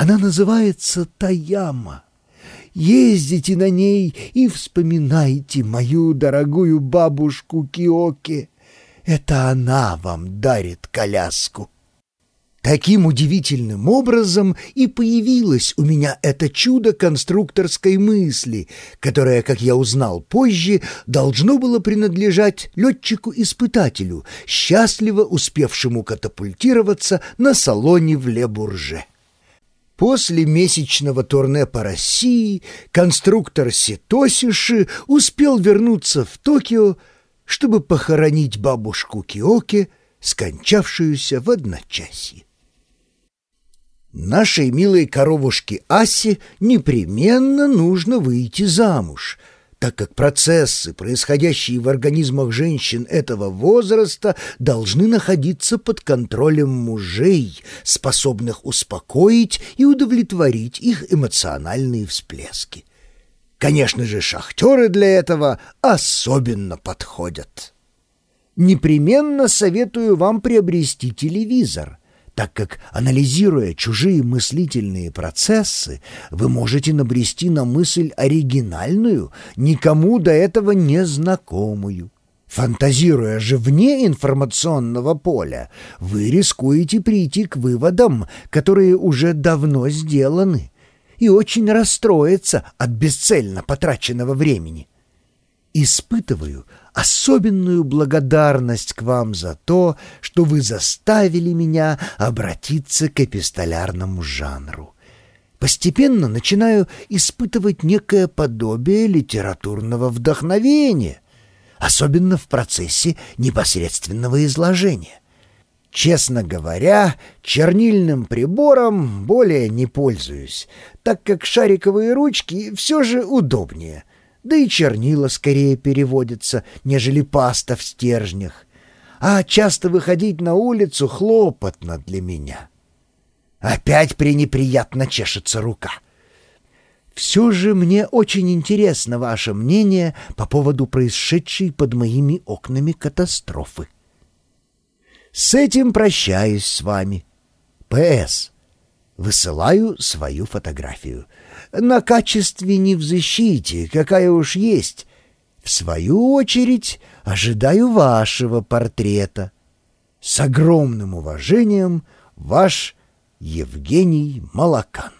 Она называется Таяма. Ездите на ней и вспоминайте мою дорогую бабушку Киоке. Это она вам дарит коляску. Таким удивительным образом и появилось у меня это чудо конструкторской мысли, которое, как я узнал позже, должно было принадлежать летчику-испытателю, счастливо успевшему катапультироваться на салоне в Ле-Бурже. После месячного турне по России конструктор Ситосиши успел вернуться в Токио, чтобы похоронить бабушку Киоке, скончавшуюся в одночасье. Нашей милой коровушке Асе непременно нужно выйти замуж, так как процессы, происходящие в организмах женщин этого возраста, должны находиться под контролем мужей, способных успокоить и удовлетворить их эмоциональные всплески. Конечно же, шахтеры для этого особенно подходят. Непременно советую вам приобрести телевизор так как, анализируя чужие мыслительные процессы, вы можете набрести на мысль оригинальную, никому до этого незнакомую. Фантазируя же вне информационного поля, вы рискуете прийти к выводам, которые уже давно сделаны, и очень расстроиться от бесцельно потраченного времени. Испытываю особенную благодарность к вам за то, что вы заставили меня обратиться к эпистолярному жанру. Постепенно начинаю испытывать некое подобие литературного вдохновения, особенно в процессе непосредственного изложения. Честно говоря, чернильным прибором более не пользуюсь, так как шариковые ручки все же удобнее — да и чернила скорее переводятся, нежели паста в стержнях. А часто выходить на улицу хлопотно для меня. Опять пренеприятно чешется рука. Все же мне очень интересно ваше мнение по поводу происшедшей под моими окнами катастрофы. С этим прощаюсь с вами. П.С. Высылаю свою фотографию. На качестве не взыщите, какая уж есть. В свою очередь ожидаю вашего портрета. С огромным уважением, ваш Евгений Малакан.